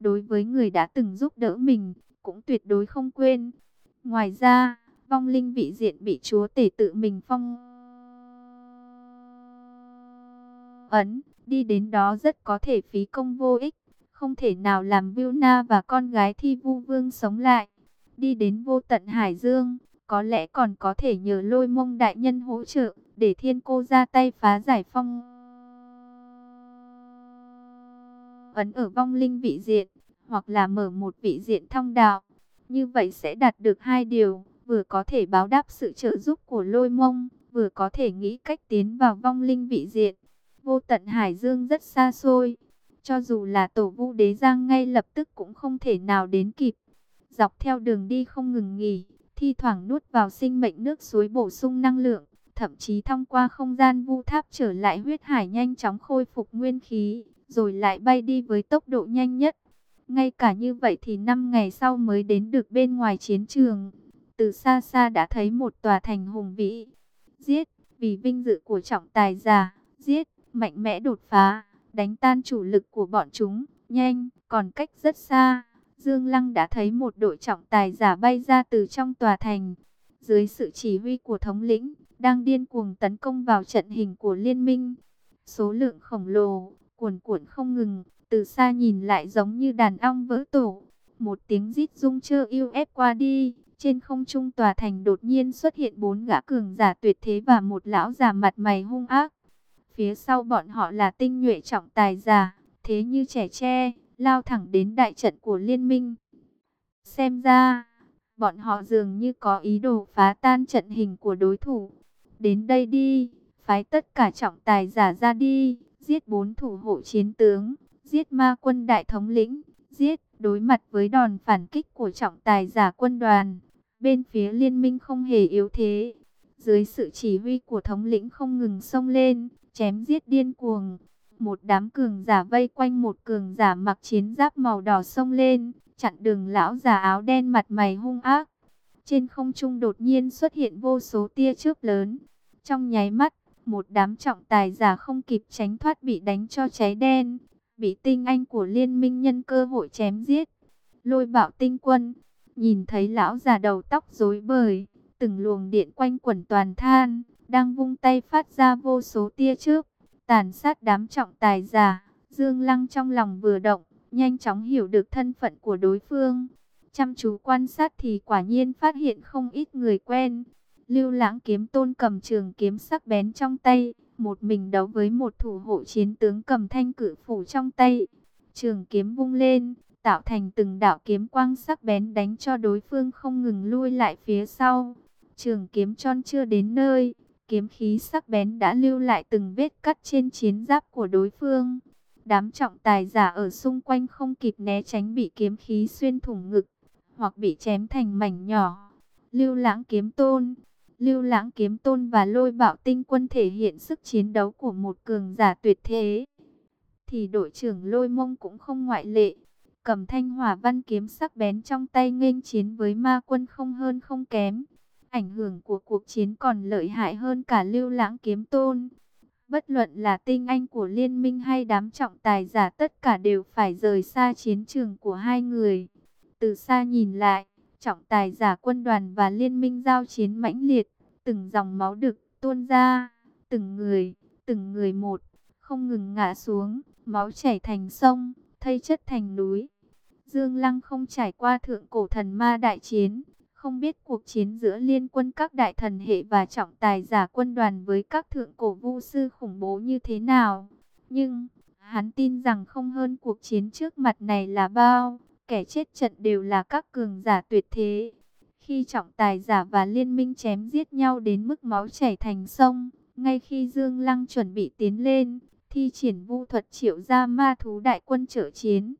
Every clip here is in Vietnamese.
đối với người đã từng giúp đỡ mình, cũng tuyệt đối không quên. Ngoài ra, vong linh vị diện bị chúa tể tự mình phong ấn, đi đến đó rất có thể phí công vô ích, không thể nào làm Na và con gái Thi Vu Vương sống lại. Đi đến vô tận Hải Dương, có lẽ còn có thể nhờ lôi mông đại nhân hỗ trợ, để thiên cô ra tay phá giải phong ấn ở vong linh vị diện, hoặc là mở một vị diện thông đạo. Như vậy sẽ đạt được hai điều, vừa có thể báo đáp sự trợ giúp của lôi mông, vừa có thể nghĩ cách tiến vào vong linh vị diện. Vô tận Hải Dương rất xa xôi, cho dù là tổ vu đế giang ngay lập tức cũng không thể nào đến kịp. Dọc theo đường đi không ngừng nghỉ, thi thoảng nuốt vào sinh mệnh nước suối bổ sung năng lượng, thậm chí thông qua không gian vu tháp trở lại huyết hải nhanh chóng khôi phục nguyên khí, rồi lại bay đi với tốc độ nhanh nhất. Ngay cả như vậy thì 5 ngày sau mới đến được bên ngoài chiến trường. Từ xa xa đã thấy một tòa thành hùng vĩ. Giết, vì vinh dự của trọng tài giả, giết, mạnh mẽ đột phá, đánh tan chủ lực của bọn chúng, nhanh, còn cách rất xa. Dương Lăng đã thấy một đội trọng tài giả bay ra từ trong tòa thành. Dưới sự chỉ huy của thống lĩnh, đang điên cuồng tấn công vào trận hình của liên minh. Số lượng khổng lồ, cuồn cuộn không ngừng, từ xa nhìn lại giống như đàn ong vỡ tổ. Một tiếng rít rung chơ yêu ép qua đi, trên không trung tòa thành đột nhiên xuất hiện bốn gã cường giả tuyệt thế và một lão già mặt mày hung ác. Phía sau bọn họ là tinh nhuệ trọng tài giả, thế như trẻ tre, lao thẳng đến đại trận của liên minh. Xem ra, bọn họ dường như có ý đồ phá tan trận hình của đối thủ. Đến đây đi, phái tất cả trọng tài giả ra đi, giết bốn thủ hộ chiến tướng, giết ma quân đại thống lĩnh, giết đối mặt với đòn phản kích của trọng tài giả quân đoàn. Bên phía liên minh không hề yếu thế, dưới sự chỉ huy của thống lĩnh không ngừng xông lên, chém giết điên cuồng. Một đám cường giả vây quanh một cường giả mặc chiến giáp màu đỏ xông lên, chặn đường lão già áo đen mặt mày hung ác. Trên không trung đột nhiên xuất hiện vô số tia chớp lớn. Trong nháy mắt, một đám trọng tài giả không kịp tránh thoát bị đánh cho cháy đen, bị tinh anh của liên minh nhân cơ hội chém giết. Lôi bạo tinh quân, nhìn thấy lão già đầu tóc rối bời, từng luồng điện quanh quẩn toàn than, đang vung tay phát ra vô số tia chớp, tàn sát đám trọng tài giả. Dương Lăng trong lòng vừa động, nhanh chóng hiểu được thân phận của đối phương. Chăm chú quan sát thì quả nhiên phát hiện không ít người quen. Lưu lãng kiếm tôn cầm trường kiếm sắc bén trong tay, một mình đấu với một thủ hộ chiến tướng cầm thanh cử phủ trong tay. Trường kiếm vung lên, tạo thành từng đạo kiếm quang sắc bén đánh cho đối phương không ngừng lui lại phía sau. Trường kiếm tròn chưa đến nơi, kiếm khí sắc bén đã lưu lại từng vết cắt trên chiến giáp của đối phương. Đám trọng tài giả ở xung quanh không kịp né tránh bị kiếm khí xuyên thủng ngực, hoặc bị chém thành mảnh nhỏ. Lưu lãng kiếm tôn Lưu lãng kiếm tôn và lôi bạo tinh quân thể hiện sức chiến đấu của một cường giả tuyệt thế. Thì đội trưởng lôi mông cũng không ngoại lệ. Cầm thanh hỏa văn kiếm sắc bén trong tay nghênh chiến với ma quân không hơn không kém. Ảnh hưởng của cuộc chiến còn lợi hại hơn cả lưu lãng kiếm tôn. Bất luận là tinh anh của liên minh hay đám trọng tài giả tất cả đều phải rời xa chiến trường của hai người. Từ xa nhìn lại, trọng tài giả quân đoàn và liên minh giao chiến mãnh liệt, từng dòng máu đực tuôn ra, từng người, từng người một, không ngừng ngã xuống, máu chảy thành sông, thây chất thành núi. Dương Lăng không trải qua thượng cổ thần ma đại chiến, không biết cuộc chiến giữa liên quân các đại thần hệ và trọng tài giả quân đoàn với các thượng cổ vu sư khủng bố như thế nào. Nhưng, hắn tin rằng không hơn cuộc chiến trước mặt này là bao. Kẻ chết trận đều là các cường giả tuyệt thế. Khi trọng tài giả và liên minh chém giết nhau đến mức máu chảy thành sông, ngay khi Dương Lăng chuẩn bị tiến lên, thi triển vu thuật triệu ra ma thú đại quân trợ chiến,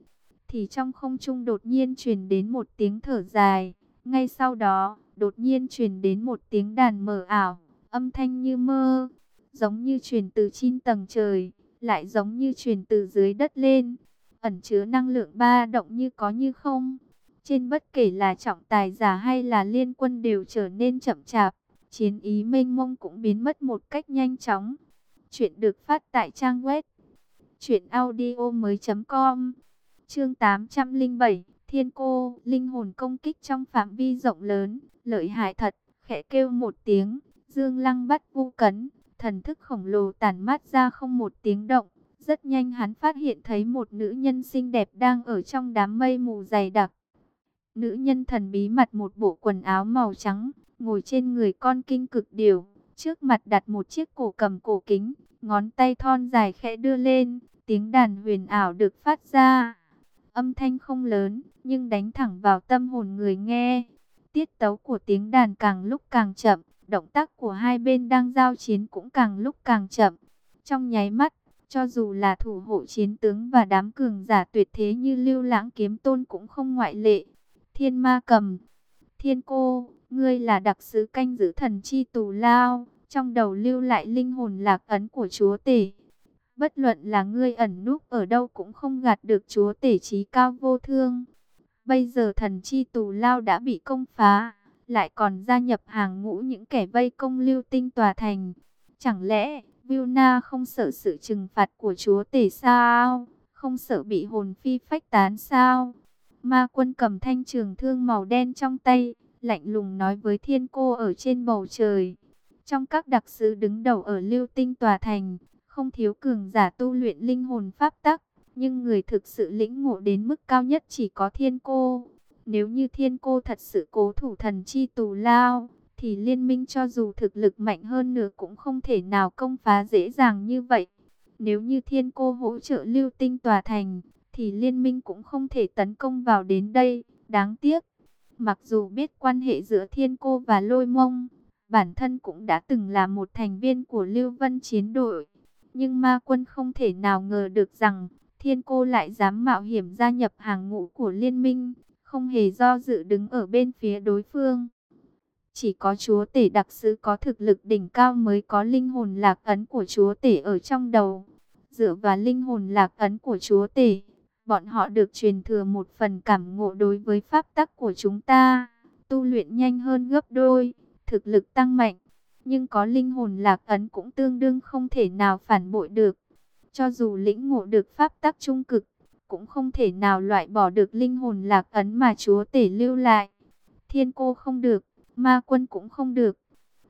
thì trong không trung đột nhiên truyền đến một tiếng thở dài. Ngay sau đó, đột nhiên truyền đến một tiếng đàn mờ ảo, âm thanh như mơ, giống như truyền từ trên tầng trời, lại giống như truyền từ dưới đất lên ẩn chứa năng lượng ba động như có như không. Trên bất kể là trọng tài giả hay là liên quân đều trở nên chậm chạp, chiến ý mênh mông cũng biến mất một cách nhanh chóng. Chuyện được phát tại trang web truyệnaudiomoi.com. Chương 807, Thiên Cô, linh hồn công kích trong phạm vi rộng lớn, lợi hại thật, khẽ kêu một tiếng, Dương Lăng bắt vu cấn, thần thức khổng lồ tàn mát ra không một tiếng động. Rất nhanh hắn phát hiện thấy một nữ nhân xinh đẹp đang ở trong đám mây mù dày đặc. Nữ nhân thần bí mặt một bộ quần áo màu trắng, ngồi trên người con kinh cực điều, trước mặt đặt một chiếc cổ cầm cổ kính, ngón tay thon dài khẽ đưa lên, tiếng đàn huyền ảo được phát ra. Âm thanh không lớn, nhưng đánh thẳng vào tâm hồn người nghe. Tiết tấu của tiếng đàn càng lúc càng chậm, động tác của hai bên đang giao chiến cũng càng lúc càng chậm. Trong nháy mắt, cho dù là thủ hộ chiến tướng và đám cường giả tuyệt thế như lưu lãng kiếm tôn cũng không ngoại lệ. Thiên ma cầm, thiên cô, ngươi là đặc sứ canh giữ thần chi tù lao, trong đầu lưu lại linh hồn lạc ấn của chúa tể. Bất luận là ngươi ẩn núp ở đâu cũng không gạt được chúa tể trí cao vô thương. Bây giờ thần chi tù lao đã bị công phá, lại còn gia nhập hàng ngũ những kẻ vây công lưu tinh tòa thành. Chẳng lẽ Vilna không sợ sự trừng phạt của chúa tể sao? Không sợ bị hồn phi phách tán sao? Ma quân cầm thanh trường thương màu đen trong tay, lạnh lùng nói với thiên cô ở trên bầu trời. Trong các đặc sứ đứng đầu ở lưu tinh tòa thành, không thiếu cường giả tu luyện linh hồn pháp tắc, nhưng người thực sự lĩnh ngộ đến mức cao nhất chỉ có thiên cô. Nếu như thiên cô thật sự cố thủ thần chi tù lao, thì liên minh cho dù thực lực mạnh hơn nữa cũng không thể nào công phá dễ dàng như vậy. Nếu như thiên cô hỗ trợ lưu tinh tòa thành, thì liên minh cũng không thể tấn công vào đến đây. Đáng tiếc, mặc dù biết quan hệ giữa thiên cô và lôi mông, bản thân cũng đã từng là một thành viên của Lưu Vân chiến đội. Nhưng ma quân không thể nào ngờ được rằng, thiên cô lại dám mạo hiểm gia nhập hàng ngũ của liên minh, không hề do dự đứng ở bên phía đối phương. Chỉ có chúa tể đặc sứ có thực lực đỉnh cao mới có linh hồn lạc ấn của chúa tể ở trong đầu. Dựa vào linh hồn lạc ấn của chúa tể, bọn họ được truyền thừa một phần cảm ngộ đối với pháp tắc của chúng ta, tu luyện nhanh hơn gấp đôi, thực lực tăng mạnh. Nhưng có linh hồn lạc ấn cũng tương đương không thể nào phản bội được. Cho dù lĩnh ngộ được pháp tắc trung cực, cũng không thể nào loại bỏ được linh hồn lạc ấn mà chúa tể lưu lại. Thiên cô không được, ma quân cũng không được.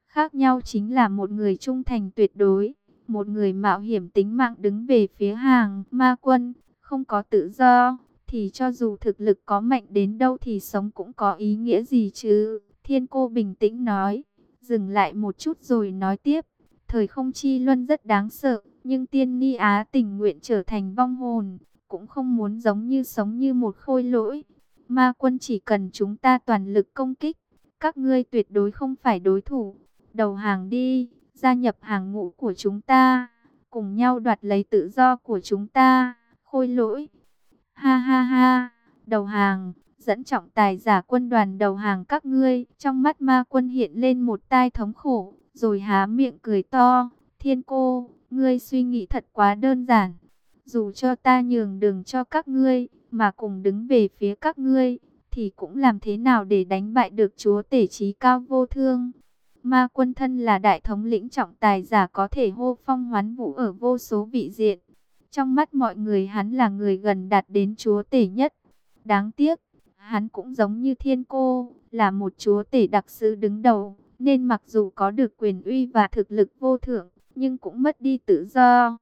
Khác nhau chính là một người trung thành tuyệt đối, một người mạo hiểm tính mạng đứng về phía hàng ma quân, không có tự do, thì cho dù thực lực có mạnh đến đâu thì sống cũng có ý nghĩa gì chứ. Thiên cô bình tĩnh nói, dừng lại một chút rồi nói tiếp. Thời không chi luân rất đáng sợ, nhưng tiên ni á tình nguyện trở thành vong hồn, cũng không muốn giống như sống như một khôi lỗi. Ma quân chỉ cần chúng ta toàn lực công kích, các ngươi tuyệt đối không phải đối thủ. Đầu hàng đi, gia nhập hàng ngũ của chúng ta, cùng nhau đoạt lấy tự do của chúng ta. Khôi lỗi. Ha ha ha, đầu hàng, dẫn trọng tài giả quân đoàn đầu hàng các ngươi. Trong mắt ma quân hiện lên một tai thống khổ, rồi há miệng cười to. Thiên cô, ngươi suy nghĩ thật quá đơn giản. Dù cho ta nhường đường cho các ngươi, mà cùng đứng về phía các ngươi, thì cũng làm thế nào để đánh bại được chúa tể trí cao vô thương. Ma quân thân là đại thống lĩnh trọng tài giả có thể hô phong hoán vũ ở vô số vị diện. Trong mắt mọi người hắn là người gần đạt đến chúa tể nhất. Đáng tiếc, hắn cũng giống như thiên cô, là một chúa tể đặc sứ đứng đầu. Nên mặc dù có được quyền uy và thực lực vô thượng, nhưng cũng mất đi tự do.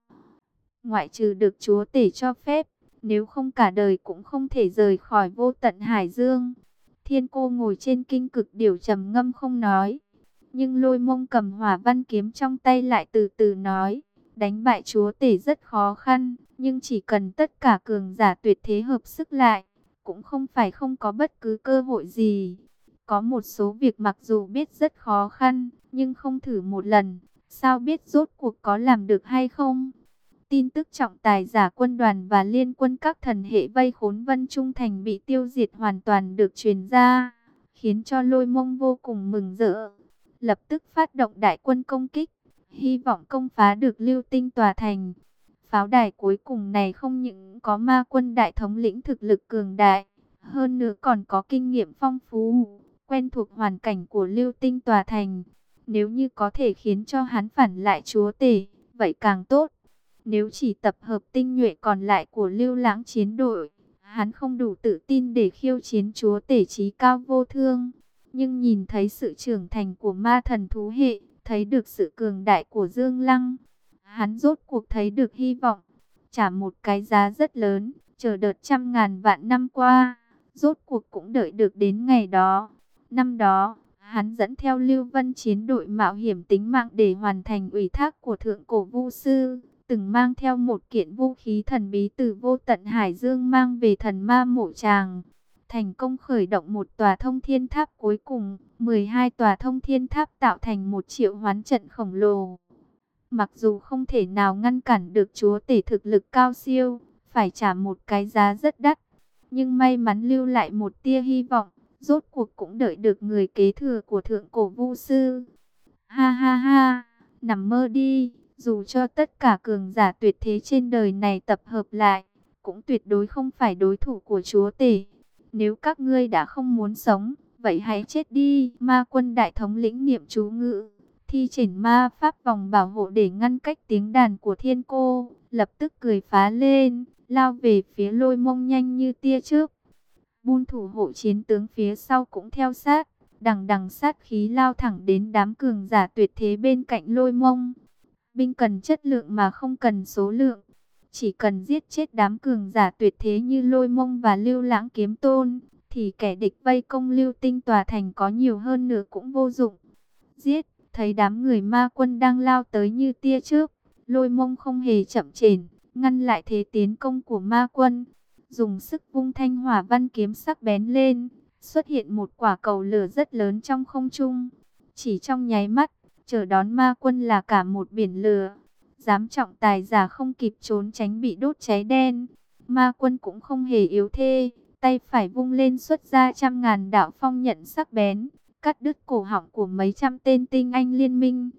Ngoại trừ được chúa tể cho phép, nếu không cả đời cũng không thể rời khỏi vô tận Hải Dương. Thiên cô ngồi trên kinh cực điều trầm ngâm không nói. Nhưng lôi mông cầm hỏa văn kiếm trong tay lại từ từ nói. Đánh bại chúa tể rất khó khăn, nhưng chỉ cần tất cả cường giả tuyệt thế hợp sức lại, cũng không phải không có bất cứ cơ hội gì. Có một số việc mặc dù biết rất khó khăn, nhưng không thử một lần, sao biết rốt cuộc có làm được hay không? Tin tức trọng tài giả quân đoàn và liên quân các thần hệ vây khốn Vân Trung Thành bị tiêu diệt hoàn toàn được truyền ra, khiến cho lôi mông vô cùng mừng rỡ. Lập tức phát động đại quân công kích, hy vọng công phá được lưu tinh tòa thành. Pháo đài cuối cùng này không những có ma quân đại thống lĩnh thực lực cường đại, hơn nữa còn có kinh nghiệm phong phú, quen thuộc hoàn cảnh của lưu tinh tòa thành. Nếu như có thể khiến cho hắn phản lại chúa tể, vậy càng tốt. Nếu chỉ tập hợp tinh nhuệ còn lại của lưu lãng chiến đội, Hắn không đủ tự tin để khiêu chiến chúa tể trí cao vô thương. Nhưng nhìn thấy sự trưởng thành của ma thần thú hệ, thấy được sự cường đại của Dương Lăng. Hắn rốt cuộc thấy được hy vọng, trả một cái giá rất lớn, chờ đợt trăm ngàn vạn năm qua, rốt cuộc cũng đợi được đến ngày đó. Năm đó, hắn dẫn theo Lưu Vân chiến đội mạo hiểm tính mạng để hoàn thành ủy thác của Thượng Cổ Vu Sư, từng mang theo một kiện vũ khí thần bí từ vô tận Hải Dương mang về thần ma mộ tràng. Thành công khởi động một tòa thông thiên tháp cuối cùng, 12 tòa thông thiên tháp tạo thành một triệu hoán trận khổng lồ. Mặc dù không thể nào ngăn cản được chúa tể thực lực cao siêu, phải trả một cái giá rất đắt. Nhưng may mắn lưu lại một tia hy vọng, rốt cuộc cũng đợi được người kế thừa của thượng cổ vu sư. Ha ha ha, nằm mơ đi, dù cho tất cả cường giả tuyệt thế trên đời này tập hợp lại, cũng tuyệt đối không phải đối thủ của chúa tể. Nếu các ngươi đã không muốn sống, vậy hãy chết đi. Ma quân đại thống lĩnh niệm chú ngữ, thi triển ma pháp vòng bảo hộ để ngăn cách tiếng đàn của thiên cô, lập tức cười phá lên, lao về phía lôi mông nhanh như tia trước. Bun thủ hộ chiến tướng phía sau cũng theo sát, đằng đằng sát khí lao thẳng đến đám cường giả tuyệt thế bên cạnh lôi mông. Binh cần chất lượng mà không cần số lượng. Chỉ cần giết chết đám cường giả tuyệt thế như lôi mông và lưu lãng kiếm tôn, thì kẻ địch vây công lưu tinh tòa thành có nhiều hơn nữa cũng vô dụng. Giết, thấy đám người ma quân đang lao tới như tia trước, lôi mông không hề chậm chền, ngăn lại thế tiến công của ma quân. Dùng sức vung thanh hỏa văn kiếm sắc bén lên, xuất hiện một quả cầu lửa rất lớn trong không trung. Chỉ trong nháy mắt, chờ đón ma quân là cả một biển lửa. Dám trọng tài giả không kịp trốn tránh bị đốt cháy đen. Ma quân cũng không hề yếu thê, tay phải vung lên xuất ra trăm ngàn đạo phong nhận sắc bén, cắt đứt cổ họng của mấy trăm tên tinh anh liên minh.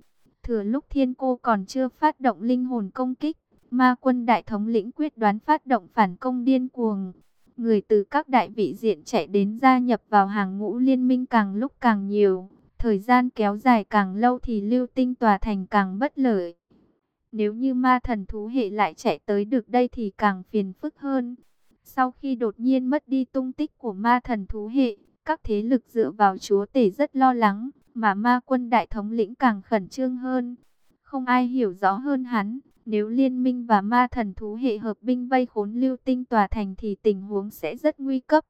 Thừa lúc thiên cô còn chưa phát động linh hồn công kích, ma quân đại thống lĩnh quyết đoán phát động phản công điên cuồng. Người từ các đại vị diện chạy đến gia nhập vào hàng ngũ liên minh càng lúc càng nhiều. Thời gian kéo dài càng lâu thì lưu tinh tòa thành càng bất lợi. Nếu như ma thần thú hệ lại chạy tới được đây thì càng phiền phức hơn. Sau khi đột nhiên mất đi tung tích của ma thần thú hệ, các thế lực dựa vào chúa tể rất lo lắng, mà ma quân đại thống lĩnh càng khẩn trương hơn. Không ai hiểu rõ hơn hắn, nếu liên minh và ma thần thú hệ hợp binh vây khốn lưu tinh tòa thành thì tình huống sẽ rất nguy cấp.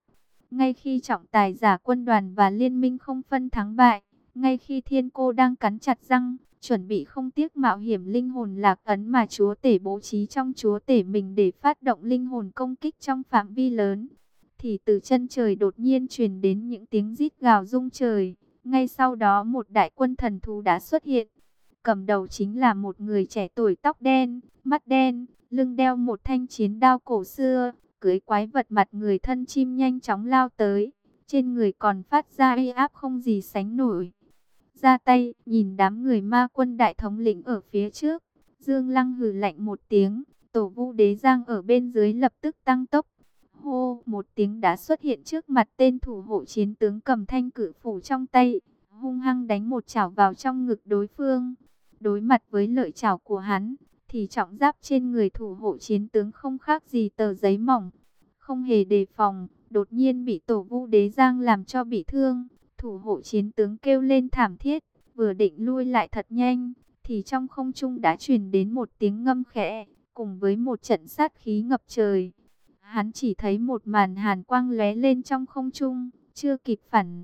Ngay khi trọng tài giả quân đoàn và liên minh không phân thắng bại, ngay khi thiên cô đang cắn chặt răng, chuẩn bị không tiếc mạo hiểm linh hồn lạc ấn mà chúa tể bố trí trong chúa tể mình để phát động linh hồn công kích trong phạm vi lớn, thì từ chân trời đột nhiên truyền đến những tiếng rít gào rung trời. Ngay sau đó một đại quân thần thú đã xuất hiện. Cầm đầu chính là một người trẻ tuổi tóc đen, mắt đen, lưng đeo một thanh chiến đao cổ xưa, cưới quái vật mặt người thân chim nhanh chóng lao tới. Trên người còn phát ra uy áp không gì sánh nổi ra tay, nhìn đám người ma quân đại thống lĩnh ở phía trước. Dương Lăng hừ lạnh một tiếng, tổ vu đế giang ở bên dưới lập tức tăng tốc. Hô, một tiếng đã xuất hiện trước mặt tên thủ hộ chiến tướng cầm thanh cử phủ trong tay, hung hăng đánh một chảo vào trong ngực đối phương. Đối mặt với lợi chảo của hắn, thì trọng giáp trên người thủ hộ chiến tướng không khác gì tờ giấy mỏng. Không hề đề phòng, đột nhiên bị tổ vu đế giang làm cho bị thương. Thủ hộ chiến tướng kêu lên thảm thiết, vừa định lui lại thật nhanh, thì trong không trung đã truyền đến một tiếng ngâm khẽ, cùng với một trận sát khí ngập trời. Hắn chỉ thấy một màn hàn quang lóe lên trong không trung, chưa kịp phản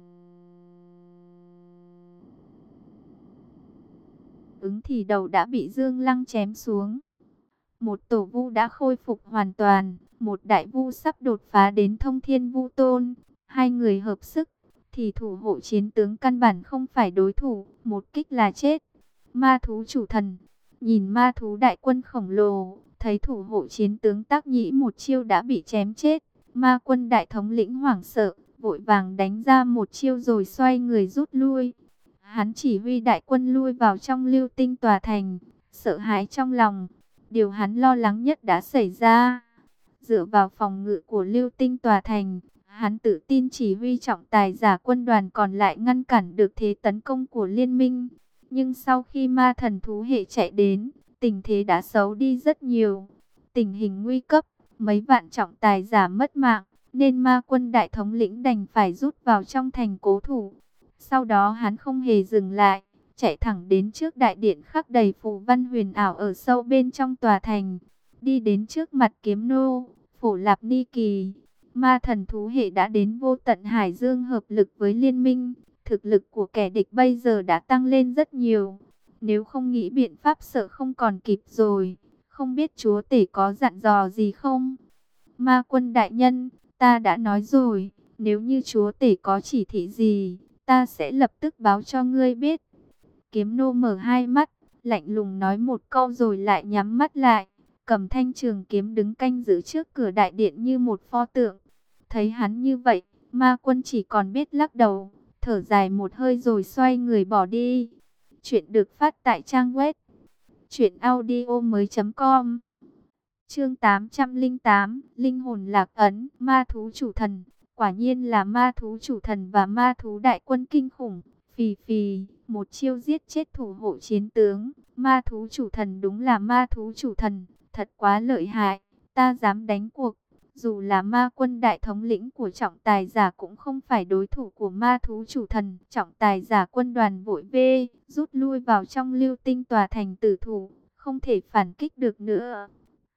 ứng thì đầu đã bị Dương Lăng chém xuống. Một tổ vu đã khôi phục hoàn toàn, một đại vu sắp đột phá đến thông thiên vu tôn, hai người hợp sức thì thủ hộ chiến tướng căn bản không phải đối thủ, một kích là chết. Ma thú chủ thần, nhìn ma thú đại quân khổng lồ, thấy thủ hộ chiến tướng tác nhĩ một chiêu đã bị chém chết. Ma quân đại thống lĩnh hoảng sợ, vội vàng đánh ra một chiêu rồi xoay người rút lui. Hắn chỉ huy đại quân lui vào trong lưu tinh tòa thành, sợ hãi trong lòng. Điều hắn lo lắng nhất đã xảy ra. Dựa vào phòng ngự của lưu tinh tòa thành, Hắn tự tin chỉ huy trọng tài giả quân đoàn còn lại ngăn cản được thế tấn công của liên minh. Nhưng sau khi ma thần thú hệ chạy đến, tình thế đã xấu đi rất nhiều. Tình hình nguy cấp, mấy vạn trọng tài giả mất mạng, nên ma quân đại thống lĩnh đành phải rút vào trong thành cố thủ. Sau đó hắn không hề dừng lại, chạy thẳng đến trước đại điện khắc đầy phù văn huyền ảo ở sâu bên trong tòa thành, đi đến trước mặt kiếm nô, phổ lạp ni kỳ. Ma thần thú hệ đã đến vô tận hải dương hợp lực với liên minh, thực lực của kẻ địch bây giờ đã tăng lên rất nhiều. Nếu không nghĩ biện pháp sợ không còn kịp rồi, không biết chúa tể có dặn dò gì không? Ma quân đại nhân, ta đã nói rồi, nếu như chúa tể có chỉ thị gì, ta sẽ lập tức báo cho ngươi biết. Kiếm nô mở hai mắt, lạnh lùng nói một câu rồi lại nhắm mắt lại, cầm thanh trường kiếm đứng canh giữ trước cửa đại điện như một pho tượng. Thấy hắn như vậy, ma quân chỉ còn biết lắc đầu, thở dài một hơi rồi xoay người bỏ đi. Chuyện được phát tại trang web truyệnaudiomoi.com. Chương 808, linh hồn lạc ấn, ma thú chủ thần, quả nhiên là ma thú chủ thần và ma thú đại quân kinh khủng. Phì phì, một chiêu giết chết thủ hộ chiến tướng, ma thú chủ thần đúng là ma thú chủ thần, thật quá lợi hại, ta dám đánh cuộc. Dù là ma quân đại thống lĩnh của trọng tài giả cũng không phải đối thủ của ma thú chủ thần. Trọng tài giả quân đoàn vội vê, rút lui vào trong lưu tinh tòa thành tử thủ, không thể phản kích được nữa.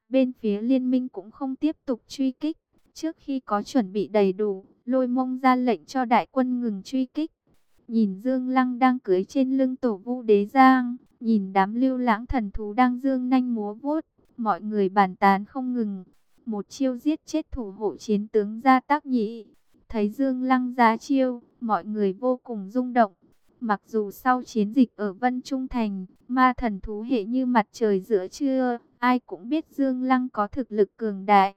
Bên phía liên minh cũng không tiếp tục truy kích. Trước khi có chuẩn bị đầy đủ, lôi mông ra lệnh cho đại quân ngừng truy kích. Nhìn Dương Lăng đang cưới trên lưng tổ vu đế giang, nhìn đám lưu lãng thần thú đang dương nanh múa vuốt, mọi người bàn tán không ngừng một chiêu giết chết thủ hộ chiến tướng gia tác nhị. Thấy Dương Lăng giá chiêu, mọi người vô cùng rung động. Mặc dù sau chiến dịch ở Vân Trung Thành, ma thần thú hệ như mặt trời giữa trưa, ai cũng biết Dương Lăng có thực lực cường đại.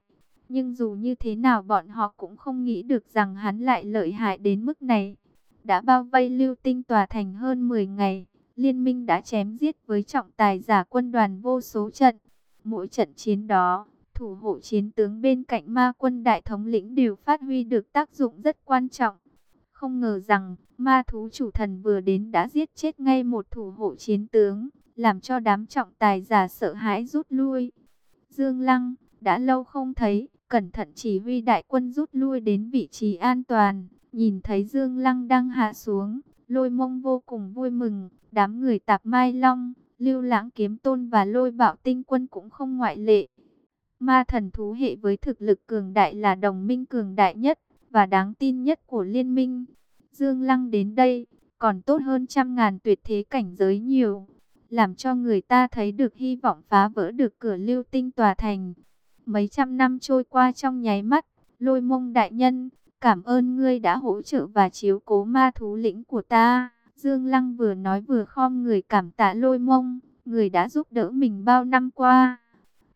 Nhưng dù như thế nào bọn họ cũng không nghĩ được rằng hắn lại lợi hại đến mức này. Đã bao vây lưu tinh tòa thành hơn 10 ngày, liên minh đã chém giết với trọng tài giả quân đoàn vô số trận. Mỗi trận chiến đó, thủ hộ chiến tướng bên cạnh ma quân đại thống lĩnh đều phát huy được tác dụng rất quan trọng. Không ngờ rằng, ma thú chủ thần vừa đến đã giết chết ngay một thủ hộ chiến tướng, làm cho đám trọng tài giả sợ hãi rút lui. Dương Lăng, đã lâu không thấy, cẩn thận chỉ huy đại quân rút lui đến vị trí an toàn, nhìn thấy Dương Lăng đang hạ xuống, lôi mông vô cùng vui mừng, đám người tạp mai long, lưu lãng kiếm tôn và lôi bạo tinh quân cũng không ngoại lệ. Ma thần thú hệ với thực lực cường đại là đồng minh cường đại nhất và đáng tin nhất của liên minh. Dương Lăng đến đây còn tốt hơn trăm ngàn tuyệt thế cảnh giới nhiều, làm cho người ta thấy được hy vọng phá vỡ được cửa lưu tinh tòa thành. Mấy trăm năm trôi qua trong nháy mắt, lôi mông đại nhân, cảm ơn ngươi đã hỗ trợ và chiếu cố ma thú lĩnh của ta. Dương Lăng vừa nói vừa khom người cảm tạ lôi mông, người đã giúp đỡ mình bao năm qua.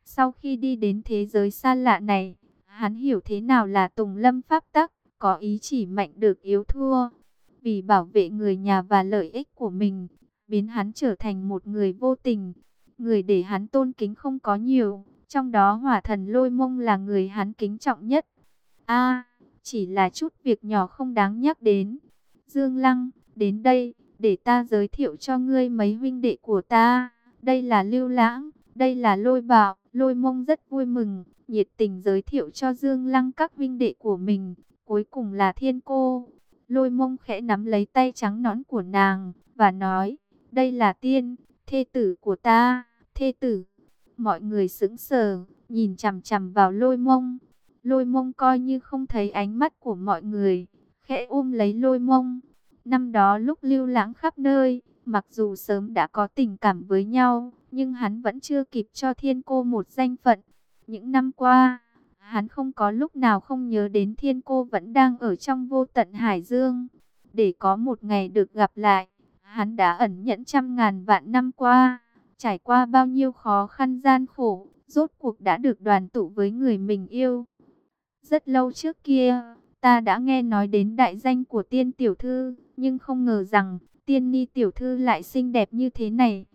Sau khi đi đến thế giới xa lạ này, hắn hiểu thế nào là tùng lâm pháp tắc, có ý chỉ mạnh được yếu thua. Vì bảo vệ người nhà và lợi ích của mình, biến hắn trở thành một người vô tình. Người để hắn tôn kính không có nhiều, trong đó hỏa thần lôi mông là người hắn kính trọng nhất. a chỉ là chút việc nhỏ không đáng nhắc đến. Dương Lăng, đến đây, để ta giới thiệu cho ngươi mấy huynh đệ của ta. Đây là Lưu Lãng, đây là Lôi Bạo, Lôi mông rất vui mừng, nhiệt tình giới thiệu cho Dương Lăng các vinh đệ của mình. Cuối cùng là thiên cô. Lôi mông khẽ nắm lấy tay trắng nõn của nàng, và nói, đây là tiên, thê tử của ta, thê tử. Mọi người sững sờ, nhìn chằm chằm vào lôi mông. Lôi mông coi như không thấy ánh mắt của mọi người, khẽ ôm lấy lôi mông. Năm đó lúc lưu lãng khắp nơi, mặc dù sớm đã có tình cảm với nhau, nhưng hắn vẫn chưa kịp cho thiên cô một danh phận. Những năm qua, hắn không có lúc nào không nhớ đến thiên cô vẫn đang ở trong vô tận Hải Dương. Để có một ngày được gặp lại, hắn đã ẩn nhẫn trăm ngàn vạn năm qua, trải qua bao nhiêu khó khăn gian khổ, rốt cuộc đã được đoàn tụ với người mình yêu. Rất lâu trước kia, ta đã nghe nói đến đại danh của tiên tiểu thư, nhưng không ngờ rằng tiên ni tiểu thư lại xinh đẹp như thế này.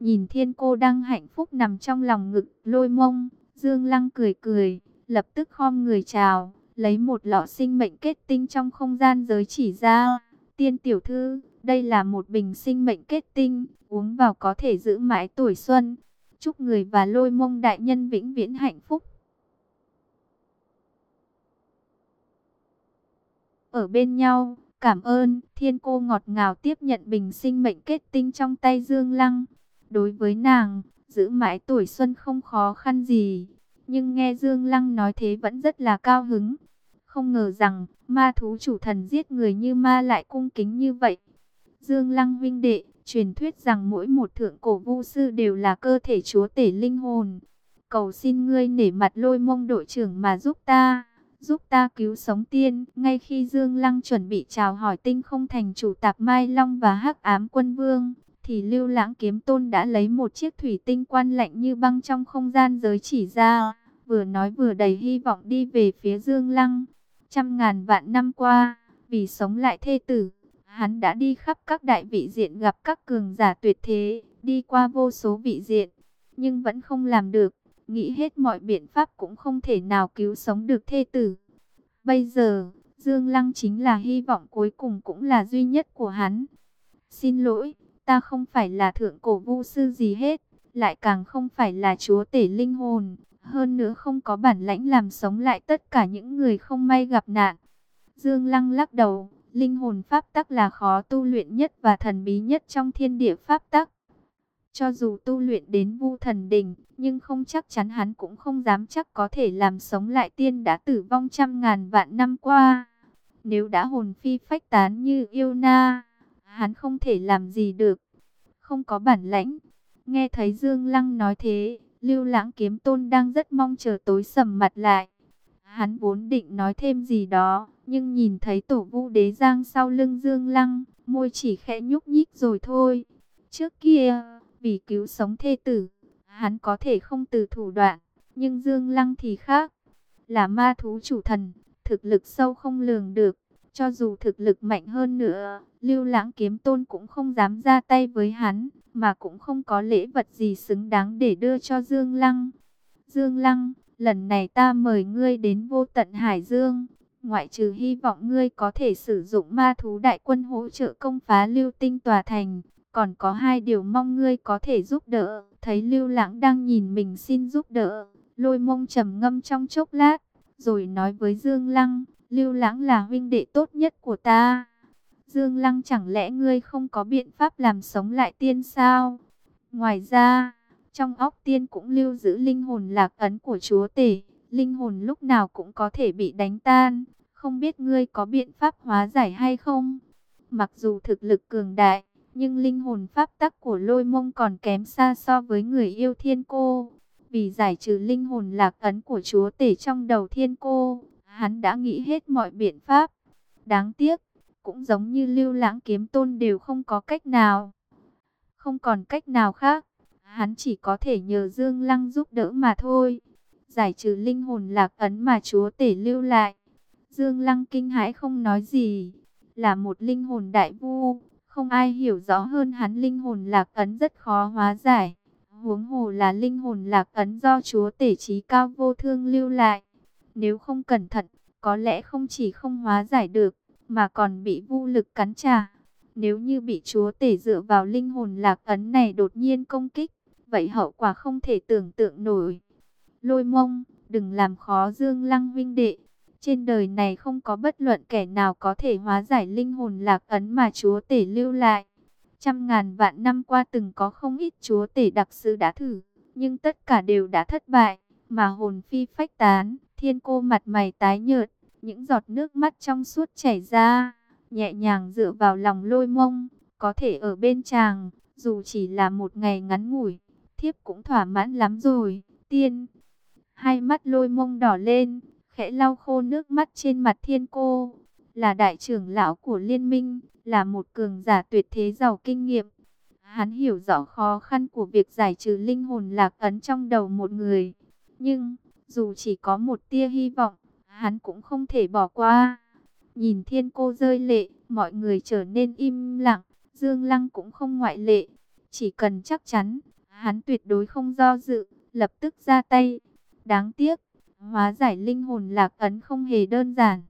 Nhìn thiên cô đang hạnh phúc nằm trong lòng ngực lôi mông, Dương Lăng cười cười, lập tức khom người chào, lấy một lọ sinh mệnh kết tinh trong không gian giới chỉ ra. Tiên tiểu thư, đây là một bình sinh mệnh kết tinh, uống vào có thể giữ mãi tuổi xuân. Chúc người và lôi mông đại nhân vĩnh viễn hạnh phúc. Ở bên nhau, cảm ơn, thiên cô ngọt ngào tiếp nhận bình sinh mệnh kết tinh trong tay Dương Lăng. Đối với nàng, giữ mãi tuổi xuân không khó khăn gì. Nhưng nghe Dương Lăng nói thế vẫn rất là cao hứng. Không ngờ rằng, ma thú chủ thần giết người như ma lại cung kính như vậy. Dương Lăng vinh đệ, truyền thuyết rằng mỗi một thượng cổ vu sư đều là cơ thể chúa tể linh hồn. Cầu xin ngươi nể mặt lôi mông đội trưởng mà giúp ta giúp ta cứu sống tiên. Ngay khi Dương Lăng chuẩn bị chào hỏi tinh không thành chủ tạp Mai Long và hắc ám quân vương, thì lưu lãng kiếm tôn đã lấy một chiếc thủy tinh quan lạnh như băng trong không gian giới chỉ ra, vừa nói vừa đầy hy vọng đi về phía Dương Lăng. Trăm ngàn vạn năm qua, vì sống lại thê tử, hắn đã đi khắp các đại vị diện gặp các cường giả tuyệt thế, đi qua vô số vị diện, nhưng vẫn không làm được nghĩ hết mọi biện pháp cũng không thể nào cứu sống được thê tử. Bây giờ, Dương Lăng chính là hy vọng cuối cùng cũng là duy nhất của hắn. Xin lỗi, ta không phải là thượng cổ vu sư gì hết, lại càng không phải là chúa tể linh hồn, hơn nữa không có bản lãnh làm sống lại tất cả những người không may gặp nạn. Dương Lăng lắc đầu, linh hồn pháp tắc là khó tu luyện nhất và thần bí nhất trong thiên địa pháp tắc. Cho dù tu luyện đến vu thần đỉnh, nhưng không chắc chắn hắn cũng không dám chắc có thể làm sống lại tiên đã tử vong trăm ngàn vạn năm qua. Nếu đã hồn phi phách tán như yêu na, hắn không thể làm gì được, không có bản lãnh. Nghe thấy Dương Lăng nói thế, Lưu Lãng Kiếm Tôn đang rất mong chờ tối sầm mặt lại. Hắn vốn định nói thêm gì đó, nhưng nhìn thấy tổ vũ đế giang sau lưng Dương Lăng, môi chỉ khẽ nhúc nhích rồi thôi. Trước kia, vì cứu sống thê tử, hắn có thể không từ thủ đoạn, nhưng Dương Lăng thì khác. Là ma thú chủ thần, thực lực sâu không lường được. Cho dù thực lực mạnh hơn nữa, lưu lãng kiếm tôn cũng không dám ra tay với hắn, mà cũng không có lễ vật gì xứng đáng để đưa cho Dương Lăng. Dương Lăng, lần này ta mời ngươi đến vô tận Hải Dương, ngoại trừ hy vọng ngươi có thể sử dụng ma thú đại quân hỗ trợ công phá lưu tinh tòa thành, còn có hai điều mong ngươi có thể giúp đỡ. Thấy Lưu Lãng đang nhìn mình xin giúp đỡ, lôi mông trầm ngâm trong chốc lát, rồi nói với Dương Lăng, Lưu Lãng là huynh đệ tốt nhất của ta. Dương Lăng chẳng lẽ ngươi không có biện pháp làm sống lại tiên sao? Ngoài ra, trong óc tiên cũng lưu giữ linh hồn lạc ấn của chúa tể, linh hồn lúc nào cũng có thể bị đánh tan, không biết ngươi có biện pháp hóa giải hay không? Mặc dù thực lực cường đại, nhưng linh hồn pháp tắc của lôi mông còn kém xa so với người yêu thiên cô. Vì giải trừ linh hồn lạc ấn của chúa tể trong đầu thiên cô, hắn đã nghĩ hết mọi biện pháp. Đáng tiếc, cũng giống như lưu lãng kiếm tôn đều không có cách nào. Không còn cách nào khác, hắn chỉ có thể nhờ Dương Lăng giúp đỡ mà thôi. Giải trừ linh hồn lạc ấn mà chúa tể lưu lại. Dương Lăng kinh hãi không nói gì, là một linh hồn đại vu không ai hiểu rõ hơn hắn linh hồn lạc ấn rất khó hóa giải. Huống hồ là linh hồn lạc ấn do chúa tể trí cao vô thương lưu lại. Nếu không cẩn thận, có lẽ không chỉ không hóa giải được, mà còn bị vô lực cắn trả. Nếu như bị chúa tể dựa vào linh hồn lạc ấn này đột nhiên công kích, vậy hậu quả không thể tưởng tượng nổi. Lôi mông, đừng làm khó Dương Lăng vinh đệ. Trên đời này không có bất luận kẻ nào có thể hóa giải linh hồn lạc ấn mà chúa tể lưu lại. Trăm ngàn vạn năm qua từng có không ít chúa tể đặc sứ đã thử, nhưng tất cả đều đã thất bại, mà hồn phi phách tán, thiên cô mặt mày tái nhợt, những giọt nước mắt trong suốt chảy ra, nhẹ nhàng dựa vào lòng lôi mông, có thể ở bên chàng, dù chỉ là một ngày ngắn ngủi, thiếp cũng thỏa mãn lắm rồi, tiên. Hai mắt lôi mông đỏ lên, khẽ lau khô nước mắt trên mặt thiên cô. Là đại trưởng lão của liên minh, là một cường giả tuyệt thế giàu kinh nghiệm. Hắn hiểu rõ khó khăn của việc giải trừ linh hồn lạc ấn trong đầu một người. Nhưng, dù chỉ có một tia hy vọng, hắn cũng không thể bỏ qua. Nhìn thiên cô rơi lệ, mọi người trở nên im lặng, Dương Lăng cũng không ngoại lệ. Chỉ cần chắc chắn, hắn tuyệt đối không do dự, lập tức ra tay. Đáng tiếc, Hóa giải linh hồn lạc ấn không hề đơn giản.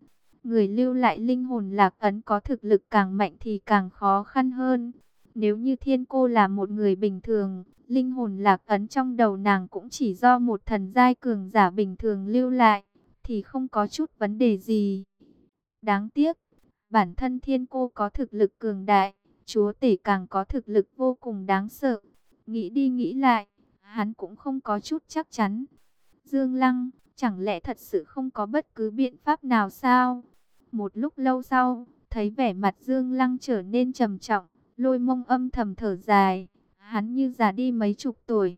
Người lưu lại linh hồn lạc ấn có thực lực càng mạnh thì càng khó khăn hơn. Nếu như thiên cô là một người bình thường, linh hồn lạc ấn trong đầu nàng cũng chỉ do một thần giai cường giả bình thường lưu lại, thì không có chút vấn đề gì. Đáng tiếc, Bản thân thiên cô có thực lực cường đại, chúa tể càng có thực lực vô cùng đáng sợ. Nghĩ đi nghĩ lại, hắn cũng không có chút chắc chắn. Dương Lăng, chẳng lẽ thật sự không có bất cứ biện pháp nào sao? Một lúc lâu sau, thấy vẻ mặt Dương Lăng trở nên trầm trọng, lôi mông âm thầm thở dài. Hắn như già đi mấy chục tuổi.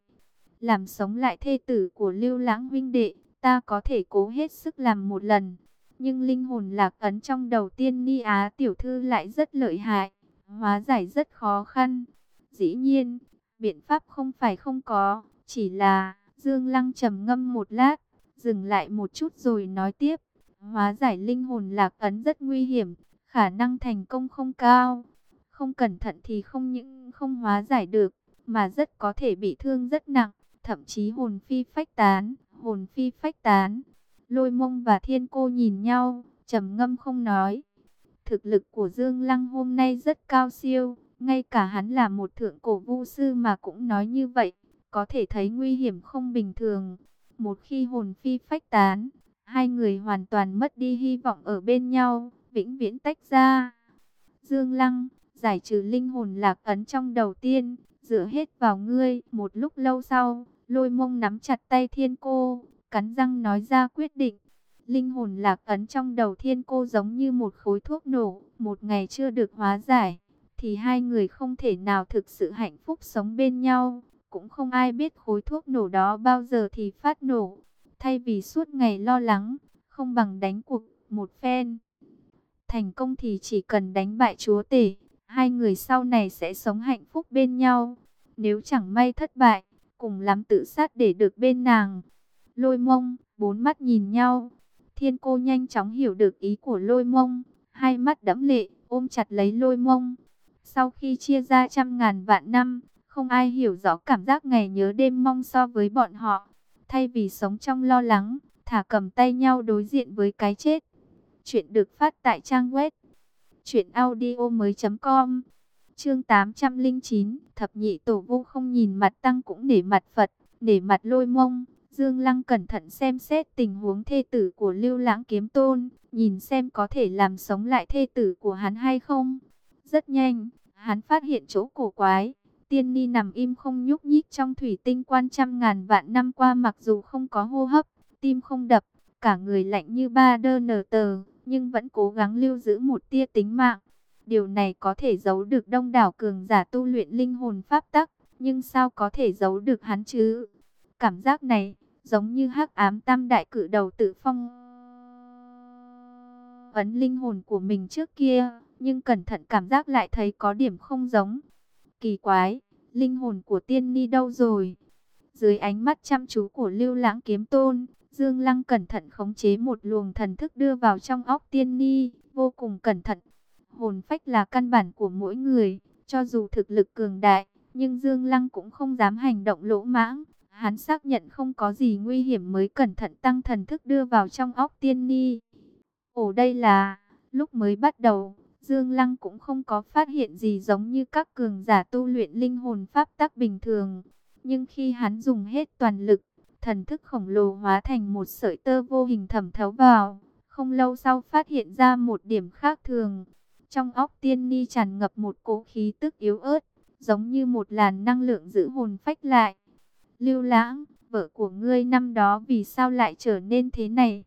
Làm sống lại thê tử của lưu lãng huynh đệ, ta có thể cố hết sức làm một lần. Nhưng linh hồn lạc ấn trong đầu tiên ni á tiểu thư lại rất lợi hại, hóa giải rất khó khăn. Dĩ nhiên, biện pháp không phải không có, chỉ là Dương Lăng trầm ngâm một lát, dừng lại một chút rồi nói tiếp. Hóa giải linh hồn lạc ấn rất nguy hiểm, khả năng thành công không cao. Không cẩn thận thì không những không hóa giải được, mà rất có thể bị thương rất nặng, thậm chí hồn phi phách tán, hồn phi phách tán. Lôi mông và thiên cô nhìn nhau, trầm ngâm không nói. Thực lực của Dương Lăng hôm nay rất cao siêu, ngay cả hắn là một thượng cổ vu sư mà cũng nói như vậy, có thể thấy nguy hiểm không bình thường. Một khi hồn phi phách tán, hai người hoàn toàn mất đi hy vọng ở bên nhau, vĩnh viễn tách ra. Dương Lăng, giải trừ linh hồn lạc ấn trong đầu tiên, dựa hết vào ngươi. Một lúc lâu sau, lôi mông nắm chặt tay thiên cô, cắn răng nói ra quyết định. Linh hồn lạc ấn trong đầu thiên cô giống như một khối thuốc nổ, một ngày chưa được hóa giải, thì hai người không thể nào thực sự hạnh phúc sống bên nhau. Cũng không ai biết khối thuốc nổ đó bao giờ thì phát nổ. Thay vì suốt ngày lo lắng, không bằng đánh cuộc một phen. Thành công thì chỉ cần đánh bại chúa tể, hai người sau này sẽ sống hạnh phúc bên nhau. Nếu chẳng may thất bại, cùng lắm tự sát để được bên nàng. Lôi mông, bốn mắt nhìn nhau. Thiên cô nhanh chóng hiểu được ý của lôi mông. Hai mắt đẫm lệ, ôm chặt lấy lôi mông. Sau khi chia ra trăm ngàn vạn năm, không ai hiểu rõ cảm giác ngày nhớ đêm mong so với bọn họ. Thay vì sống trong lo lắng, thả cầm tay nhau đối diện với cái chết. Chuyện được phát tại trang web truyệnaudiomoi.com. Chương 809, thập nhị tổ vu không nhìn mặt tăng cũng nể mặt Phật, nể mặt Lôi Mông. Dương Lăng cẩn thận xem xét tình huống thê tử của Lưu Lãng Kiếm Tôn, nhìn xem có thể làm sống lại thê tử của hắn hay không. Rất nhanh, hắn phát hiện chỗ cổ quái. Tiên Ni nằm im không nhúc nhích trong thủy tinh quan trăm ngàn vạn năm qua mặc dù không có hô hấp, tim không đập, cả người lạnh như ba đơ nở tờ, nhưng vẫn cố gắng lưu giữ một tia tính mạng. Điều này có thể giấu được đông đảo cường giả tu luyện linh hồn pháp tắc, nhưng sao có thể giấu được hắn chứ? Cảm giác này, giống như hắc ám tam đại cự đầu tự phong ấn linh hồn của mình trước kia, nhưng cẩn thận cảm giác lại thấy có điểm không giống. Kỳ quái, linh hồn của tiên ni đâu rồi? Dưới ánh mắt chăm chú của lưu lãng kiếm tôn, Dương Lăng cẩn thận khống chế một luồng thần thức đưa vào trong óc tiên ni, vô cùng cẩn thận. Hồn phách là căn bản của mỗi người, cho dù thực lực cường đại, nhưng Dương Lăng cũng không dám hành động lỗ mãng. Hắn xác nhận không có gì nguy hiểm mới cẩn thận tăng thần thức đưa vào trong óc tiên ni. Ồ đây là, lúc mới bắt đầu, Dương Lăng cũng không có phát hiện gì giống như các cường giả tu luyện linh hồn pháp tắc bình thường. Nhưng khi hắn dùng hết toàn lực, thần thức khổng lồ hóa thành một sợi tơ vô hình thẩm thấu vào. Không lâu sau phát hiện ra một điểm khác thường. Trong óc tiên ni tràn ngập một cỗ khí tức yếu ớt, giống như một làn năng lượng giữ hồn phách lại. Lưu lãng, vợ của ngươi năm đó vì sao lại trở nên thế này?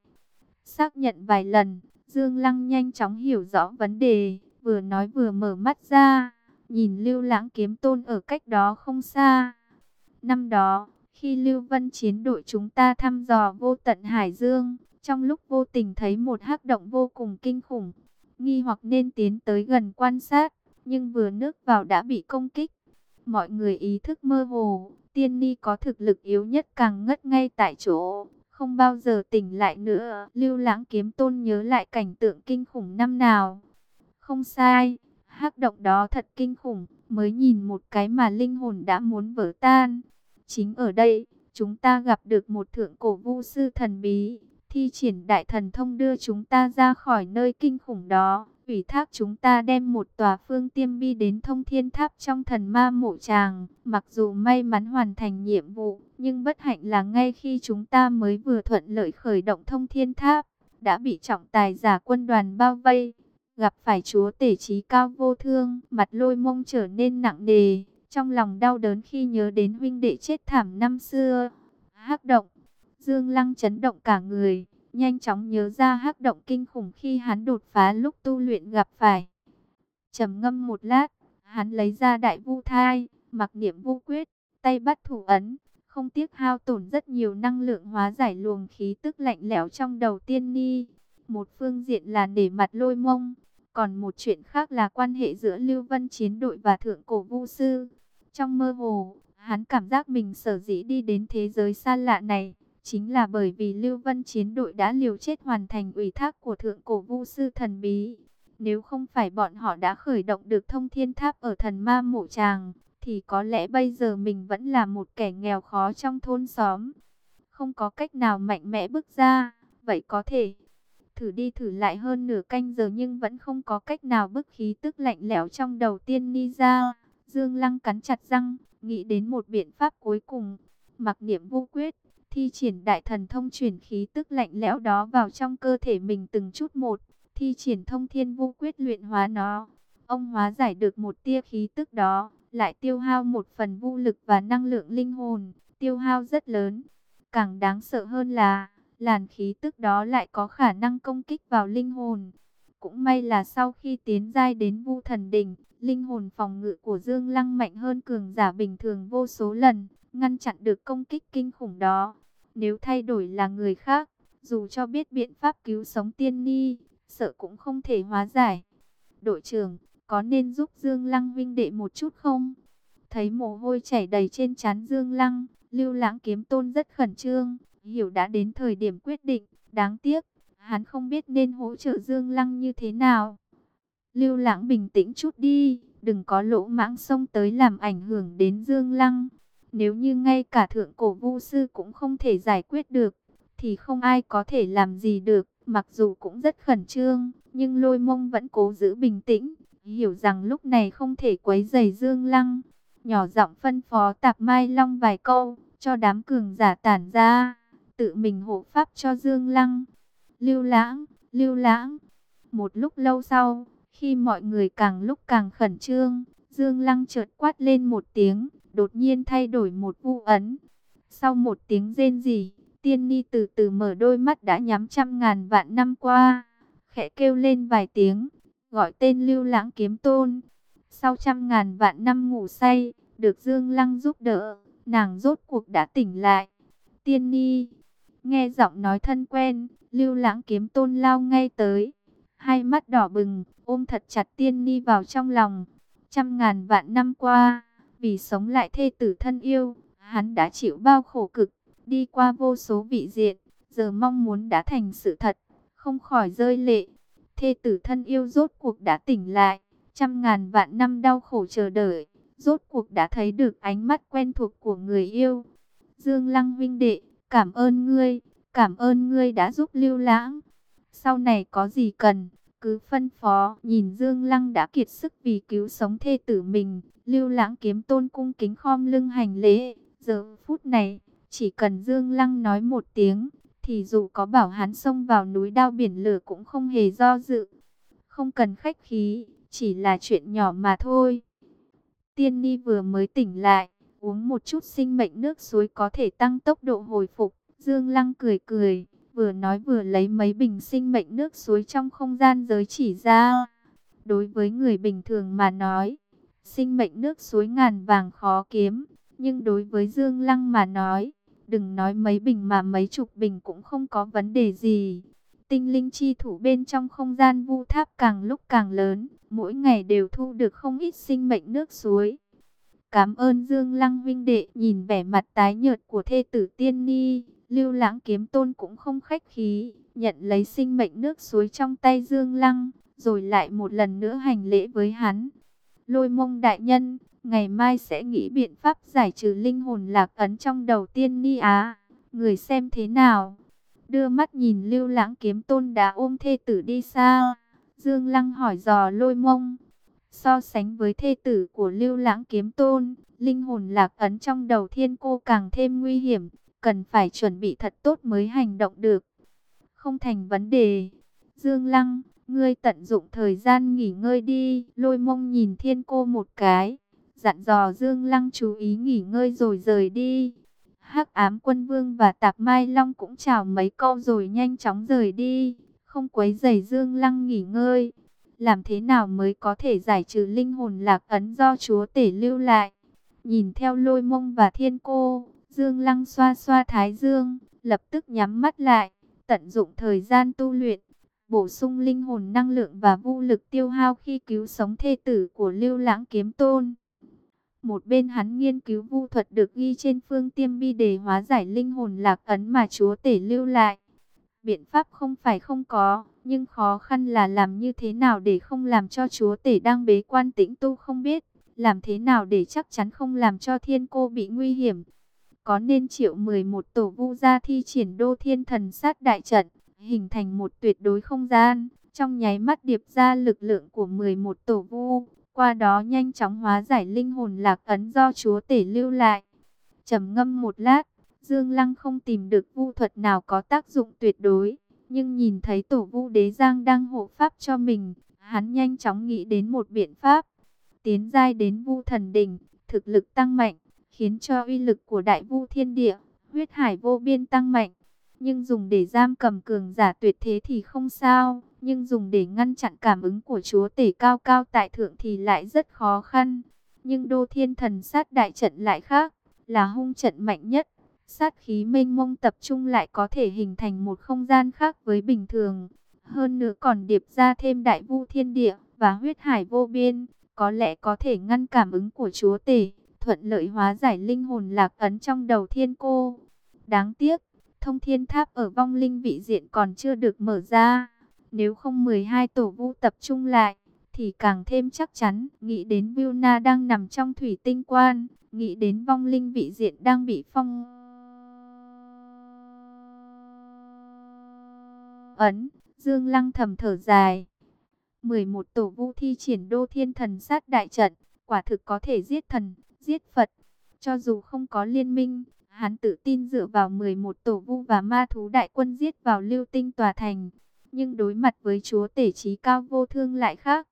Xác nhận vài lần, Dương Lăng nhanh chóng hiểu rõ vấn đề, vừa nói vừa mở mắt ra, nhìn Lưu Lãng kiếm tôn ở cách đó không xa. Năm đó, khi Lưu Vân chiến đội chúng ta thăm dò vô tận Hải Dương, trong lúc vô tình thấy một hắc động vô cùng kinh khủng, nghi hoặc nên tiến tới gần quan sát, nhưng vừa nước vào đã bị công kích. Mọi người ý thức mơ hồ, tiên ni có thực lực yếu nhất càng ngất ngay tại chỗ, không bao giờ tỉnh lại nữa. Lưu lãng kiếm tôn nhớ lại cảnh tượng kinh khủng năm nào. Không sai, hắc động đó thật kinh khủng, mới nhìn một cái mà linh hồn đã muốn vỡ tan. Chính ở đây, chúng ta gặp được một thượng cổ vu sư thần bí, thi triển đại thần thông đưa chúng ta ra khỏi nơi kinh khủng đó, ủy thác chúng ta đem một tòa phương tiêm bi đến thông thiên tháp trong thần ma mộ tràng. Mặc dù may mắn hoàn thành nhiệm vụ, nhưng bất hạnh là ngay khi chúng ta mới vừa thuận lợi khởi động thông thiên tháp, đã bị trọng tài giả quân đoàn bao vây. gặp phải chúa tể trí cao vô thương, mặt lôi mông trở nên nặng nề, trong lòng đau đớn khi nhớ đến huynh đệ chết thảm năm xưa. Hắc động, Dương Lăng chấn động cả người, nhanh chóng nhớ ra hắc động kinh khủng khi hắn đột phá lúc tu luyện gặp phải. trầm ngâm một lát, hắn lấy ra đại vu thai, mặc niệm vu quyết, tay bắt thủ ấn, không tiếc hao tổn rất nhiều năng lượng hóa giải luồng khí tức lạnh lẽo trong đầu tiên ni. Một phương diện là để mặt lôi mông, còn một chuyện khác là quan hệ giữa Lưu Vân chiến đội và Thượng Cổ Vu Sư. Trong mơ hồ, hắn cảm giác mình sở dĩ đi đến thế giới xa lạ này, chính là bởi vì Lưu Vân chiến đội đã liều chết hoàn thành ủy thác của Thượng Cổ Vu Sư thần bí. Nếu không phải bọn họ đã khởi động được thông thiên tháp ở thần ma mộ tràng, thì có lẽ bây giờ mình vẫn là một kẻ nghèo khó trong thôn xóm. Không có cách nào mạnh mẽ bước ra, vậy có thể thử đi thử lại hơn nửa canh giờ nhưng vẫn không có cách nào bức khí tức lạnh lẽo trong đầu tiên ni ra. Dương Lăng cắn chặt răng, nghĩ đến một biện pháp cuối cùng, mặc niệm vô quyết, thi triển đại thần thông chuyển khí tức lạnh lẽo đó vào trong cơ thể mình từng chút một, thi triển thông thiên vô quyết luyện hóa nó. Ông hóa giải được một tia khí tức đó, lại tiêu hao một phần vô lực và năng lượng linh hồn, tiêu hao rất lớn. Càng đáng sợ hơn là, làn khí tức đó lại có khả năng công kích vào linh hồn. Cũng may là sau khi tiến giai đến vu thần đỉnh, linh hồn phòng ngự của Dương Lăng mạnh hơn cường giả bình thường vô số lần, ngăn chặn được công kích kinh khủng đó. Nếu thay đổi là người khác, dù cho biết biện pháp cứu sống tiên ni, sợ cũng không thể hóa giải. Đội trưởng, có nên giúp Dương Lăng vinh đệ một chút không? Thấy mồ hôi chảy đầy trên trán Dương Lăng, Lưu Lãng Kiếm Tôn rất khẩn trương, hiểu đã đến thời điểm quyết định, đáng tiếc, hắn không biết nên hỗ trợ Dương Lăng như thế nào. Lưu Lãng bình tĩnh chút đi, đừng có lỗ mãng xông tới làm ảnh hưởng đến Dương Lăng. Nếu như ngay cả thượng cổ vu sư cũng không thể giải quyết được, thì không ai có thể làm gì được. Mặc dù cũng rất khẩn trương, nhưng lôi mông vẫn cố giữ bình tĩnh, hiểu rằng lúc này không thể quấy rầy Dương Lăng. Nhỏ giọng phân phó tạp Mai Long vài câu, cho đám cường giả tản ra, tự mình hộ pháp cho Dương Lăng. Lưu lãng, lưu lãng. Một lúc lâu sau, khi mọi người càng lúc càng khẩn trương, Dương Lăng chợt quát lên một tiếng, đột nhiên thay đổi một vu ấn. Sau một tiếng rên rỉ, tiên ni từ từ mở đôi mắt đã nhắm trăm ngàn vạn năm qua, khẽ kêu lên vài tiếng, gọi tên lưu lãng kiếm tôn. Sau trăm ngàn vạn năm ngủ say, được Dương Lăng giúp đỡ, nàng rốt cuộc đã tỉnh lại. Tiên ni, nghe giọng nói thân quen, lưu lãng kiếm tôn lao ngay tới. Hai mắt đỏ bừng, ôm thật chặt tiên ni vào trong lòng. Trăm ngàn vạn năm qua, vì sống lại thê tử thân yêu, hắn đã chịu bao khổ cực, đi qua vô số vị diện, giờ mong muốn đã thành sự thật, không khỏi rơi lệ. Thê tử thân yêu rốt cuộc đã tỉnh lại, trăm ngàn vạn năm đau khổ chờ đợi, rốt cuộc đã thấy được ánh mắt quen thuộc của người yêu. Dương Lăng Vinh Đệ, cảm ơn ngươi, cảm ơn ngươi đã giúp lưu lãng. Sau này có gì cần, cứ phân phó, nhìn Dương Lăng đã kiệt sức vì cứu sống thê tử mình, Lưu Lãng kiếm tôn cung kính khom lưng hành lễ, giờ phút này, chỉ cần Dương Lăng nói một tiếng, thì dù có bảo hắn xông vào núi đao biển lửa cũng không hề do dự. Không cần khách khí, chỉ là chuyện nhỏ mà thôi. Tiên Ni vừa mới tỉnh lại, uống một chút sinh mệnh nước suối có thể tăng tốc độ hồi phục. Dương Lăng cười cười, vừa nói vừa lấy mấy bình sinh mệnh nước suối trong không gian giới chỉ ra. Đối với người bình thường mà nói, sinh mệnh nước suối ngàn vàng khó kiếm, nhưng đối với Dương Lăng mà nói, đừng nói mấy bình mà mấy chục bình cũng không có vấn đề gì. Tinh linh chi thủ bên trong không gian vu tháp càng lúc càng lớn, mỗi ngày đều thu được không ít sinh mệnh nước suối. Cảm ơn Dương Lăng vinh đệ nhìn vẻ mặt tái nhợt của thê tử tiên ni, Lưu lãng kiếm tôn cũng không khách khí, nhận lấy sinh mệnh nước suối trong tay Dương Lăng, rồi lại một lần nữa hành lễ với hắn. Lôi mông đại nhân, ngày mai sẽ nghĩ biện pháp giải trừ linh hồn lạc ấn trong đầu tiên ni á. Người xem thế nào? Đưa mắt nhìn lưu lãng kiếm tôn đã ôm thê tử đi xa. Dương Lăng hỏi dò lôi mông. So sánh với thê tử của lưu lãng kiếm tôn, linh hồn lạc ấn trong đầu thiên cô càng thêm nguy hiểm cần phải chuẩn bị thật tốt mới hành động được. Không thành vấn đề. Dương Lăng, ngươi tận dụng thời gian nghỉ ngơi đi. Lôi mông nhìn thiên cô một cái, dặn dò Dương Lăng chú ý nghỉ ngơi rồi rời đi. Hắc ám quân vương và tạp mai long cũng chào mấy câu rồi nhanh chóng rời đi, không quấy rầy Dương Lăng nghỉ ngơi. Làm thế nào mới có thể giải trừ linh hồn lạc ấn do chúa tể lưu lại? Nhìn theo lôi mông và thiên cô, Dương Lăng xoa xoa thái dương, lập tức nhắm mắt lại, tận dụng thời gian tu luyện, bổ sung linh hồn năng lượng và vô lực tiêu hao khi cứu sống thê tử của lưu lãng kiếm tôn. Một bên hắn nghiên cứu vu thuật được ghi trên phương tiêm bi để hóa giải linh hồn lạc ấn mà chúa tể lưu lại. Biện pháp không phải không có, nhưng khó khăn là làm như thế nào để không làm cho chúa tể đang bế quan tĩnh tu không biết. Làm thế nào để chắc chắn không làm cho thiên cô bị nguy hiểm. Có nên triệu 11 tổ vu ra thi triển đô thiên thần sát đại trận, hình thành một tuyệt đối không gian, trong nháy mắt điệp ra lực lượng của 11 tổ vu qua đó nhanh chóng hóa giải linh hồn lạc ấn do chúa tể lưu lại. trầm ngâm một lát, Dương Lăng không tìm được vu thuật nào có tác dụng tuyệt đối, nhưng nhìn thấy tổ vu đế giang đang hộ pháp cho mình, hắn nhanh chóng nghĩ đến một biện pháp. Tiến giai đến vu thần đỉnh, thực lực tăng mạnh, khiến cho uy lực của đại vu thiên địa, huyết hải vô biên tăng mạnh. Nhưng dùng để giam cầm cường giả tuyệt thế thì không sao, nhưng dùng để ngăn chặn cảm ứng của chúa tể cao cao tại thượng thì lại rất khó khăn. Nhưng đô thiên thần sát đại trận lại khác, là hung trận mạnh nhất. Sát khí mênh mông tập trung lại có thể hình thành một không gian khác với bình thường. Hơn nữa còn điệp ra thêm đại vu thiên địa và huyết hải vô biên, có lẽ có thể ngăn cảm ứng của chúa tể, thuận lợi hóa giải linh hồn lạc ấn trong đầu thiên cô. Đáng tiếc, thông thiên tháp ở vong linh vị diện còn chưa được mở ra. Nếu không 12 tổ vu tập trung lại, thì càng thêm chắc chắn. Nghĩ đến Vilna đang nằm trong thủy tinh quan, nghĩ đến vong linh vị diện đang bị phong... Ấn, Dương Lăng thầm thở dài. 11 tổ vu thi triển đô thiên thần sát đại trận, quả thực có thể giết thần, giết Phật. Cho dù không có liên minh, hắn tự tin dựa vào 11 tổ vu và ma thú đại quân giết vào lưu tinh tòa thành nhưng đối mặt với chúa tể trí cao vô thương lại khác.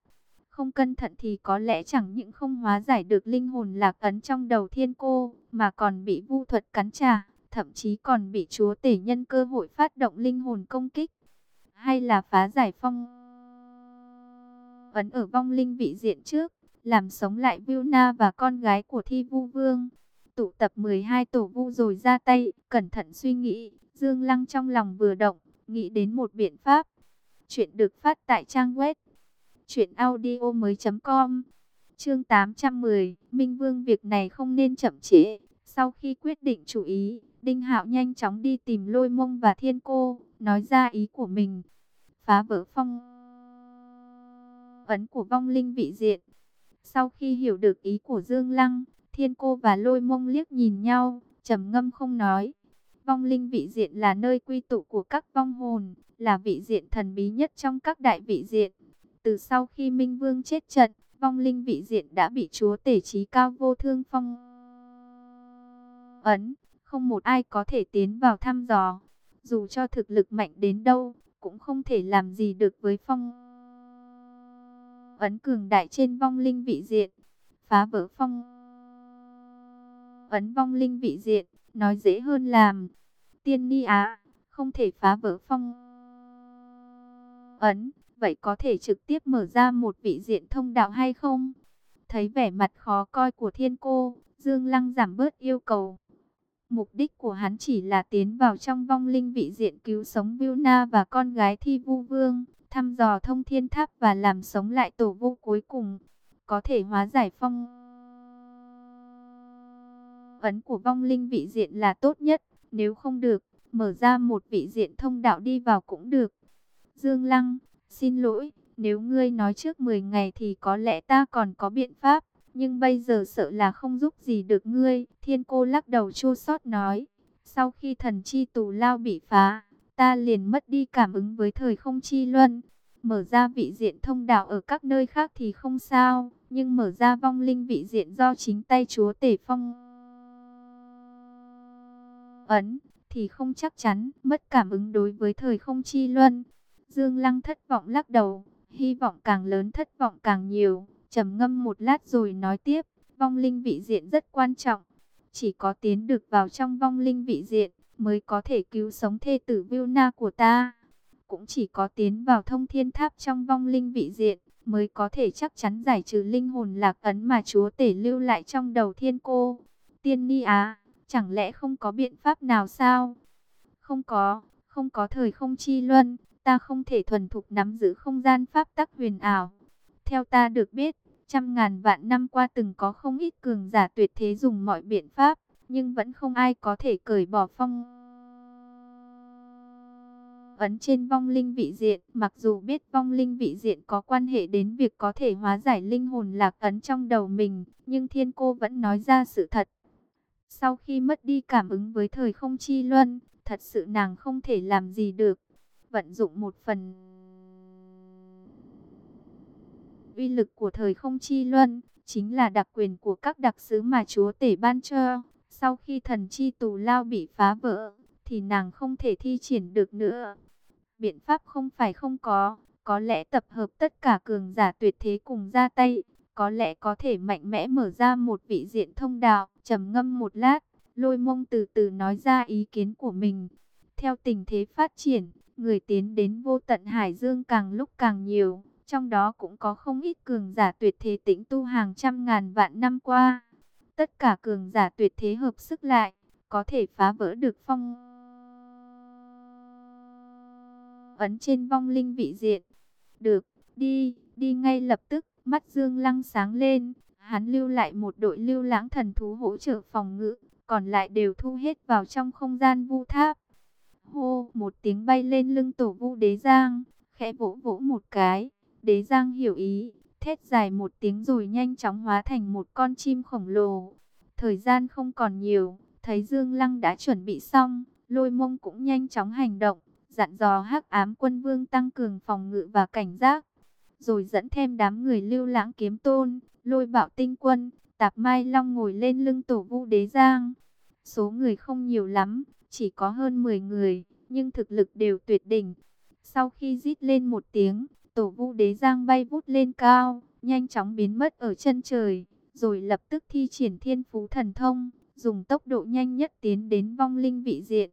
Không cẩn thận thì có lẽ chẳng những không hóa giải được linh hồn lạc ấn trong đầu thiên cô, mà còn bị vu thuật cắn trả, thậm chí còn bị chúa tể nhân cơ hội phát động linh hồn công kích. Hay là phá giải phong ấn ở vong linh vị diện trước, làm sống lại Vilna và con gái của thi vu vương. Tụ tập 12 tổ vu rồi ra tay, cẩn thận suy nghĩ, Dương Lăng trong lòng vừa động, nghĩ đến một biện pháp. Chuyện được phát tại trang web truyệnaudiomoi.com. Chương 810, Minh Vương việc này không nên chậm trễ. Sau khi quyết định chủ ý, Đinh Hạo nhanh chóng đi tìm Lôi Mông và Thiên Cô, nói ra ý của mình. Phá vỡ phong ấn của vong linh vị diện. Sau khi hiểu được ý của Dương Lăng, Thiên Cô và Lôi Mông liếc nhìn nhau, trầm ngâm không nói. Vong linh vị diện là nơi quy tụ của các vong hồn, là vị diện thần bí nhất trong các đại vị diện. Từ sau khi Minh Vương chết trận, vong linh vị diện đã bị chúa tể trí cao vô thương phong ấn, không một ai có thể tiến vào thăm dò. Dù cho thực lực mạnh đến đâu, cũng không thể làm gì được với phong ấn cường đại trên vong linh vị diện. Phá vỡ phong ấn vong linh vị diện, nói dễ hơn làm. Tiên ni á, không thể phá vỡ phong ấn, vậy có thể trực tiếp mở ra một vị diện thông đạo hay không? Thấy vẻ mặt khó coi của thiên cô, Dương Lăng giảm bớt yêu cầu. Mục đích của hắn chỉ là tiến vào trong vong linh vị diện cứu sống Vilna và con gái Thi Vu Vương, thăm dò thông thiên tháp và làm sống lại tổ vu cuối cùng, có thể hóa giải phong ấn của vong linh vị diện là tốt nhất, nếu không được, mở ra một vị diện thông đạo đi vào cũng được. Dương Lăng, xin lỗi, nếu ngươi nói trước 10 ngày thì có lẽ ta còn có biện pháp, nhưng bây giờ sợ là không giúp gì được ngươi. Thiên cô lắc đầu chua xót nói, sau khi thần chi tù lao bị phá, ta liền mất đi cảm ứng với thời không chi luân. Mở ra vị diện thông đạo ở các nơi khác thì không sao, nhưng mở ra vong linh vị diện do chính tay chúa tể phong ấn, thì không chắc chắn, mất cảm ứng đối với thời không chi luân. Dương Lăng thất vọng lắc đầu, hy vọng càng lớn thất vọng càng nhiều, trầm ngâm một lát rồi nói tiếp, vong linh vị diện rất quan trọng, chỉ có tiến được vào trong vong linh vị diện mới có thể cứu sống thê tử Vilna của ta. Cũng chỉ có tiến vào thông thiên tháp trong vong linh vị diện mới có thể chắc chắn giải trừ linh hồn lạc ấn mà chúa tể lưu lại trong đầu thiên cô. Tiên Ni Á, chẳng lẽ không có biện pháp nào sao? Không có, không có thời không chi luân, ta không thể thuần thục nắm giữ không gian pháp tắc huyền ảo. Theo ta được biết, trăm ngàn vạn năm qua từng có không ít cường giả tuyệt thế dùng mọi biện pháp, nhưng vẫn không ai có thể cởi bỏ phong ấn trên vong linh vị diện. Mặc dù biết vong linh vị diện có quan hệ đến việc có thể hóa giải linh hồn lạc ấn trong đầu mình, nhưng thiên cô vẫn nói ra sự thật. Sau khi mất đi cảm ứng với thời không chi luân, thật sự nàng không thể làm gì được. Vận dụng một phần uy lực của thời không chi luân, chính là đặc quyền của các đặc sứ mà chúa tể ban cho. Sau khi thần chi tù lao bị phá vỡ, thì nàng không thể thi triển được nữa. Biện pháp không phải không có, có lẽ tập hợp tất cả cường giả tuyệt thế cùng ra tay, có lẽ có thể mạnh mẽ mở ra một vị diện thông đạo, trầm ngâm một lát, lôi mông từ từ nói ra ý kiến của mình. Theo tình thế phát triển, người tiến đến vô tận Hải Dương càng lúc càng nhiều, trong đó cũng có không ít cường giả tuyệt thế tĩnh tu hàng trăm ngàn vạn năm qua. Tất cả cường giả tuyệt thế hợp sức lại, có thể phá vỡ được phong ấn trên vong linh vị diện. Được, đi, đi ngay lập tức, mắt Dương Lăng sáng lên, hắn lưu lại một đội lưu lãng thần thú hỗ trợ phòng ngự, còn lại đều thu hết vào trong không gian vu tháp. Hô, một tiếng bay lên lưng tổ vu đế giang, khẽ vỗ vỗ một cái, đế giang hiểu ý, thét dài một tiếng rồi nhanh chóng hóa thành một con chim khổng lồ. Thời gian không còn nhiều, thấy Dương Lăng đã chuẩn bị xong, lôi mông cũng nhanh chóng hành động, dặn dò hắc ám quân vương tăng cường phòng ngự và cảnh giác. Rồi dẫn thêm đám người lưu lãng kiếm tôn, lôi bạo tinh quân, tạp mai long ngồi lên lưng tổ vu đế giang. Số người không nhiều lắm, chỉ có hơn 10 người, nhưng thực lực đều tuyệt đỉnh. Sau khi rít lên một tiếng, tổ vu đế giang bay vút lên cao, nhanh chóng biến mất ở chân trời, rồi lập tức thi triển thiên phú thần thông, dùng tốc độ nhanh nhất tiến đến vong linh vị diện.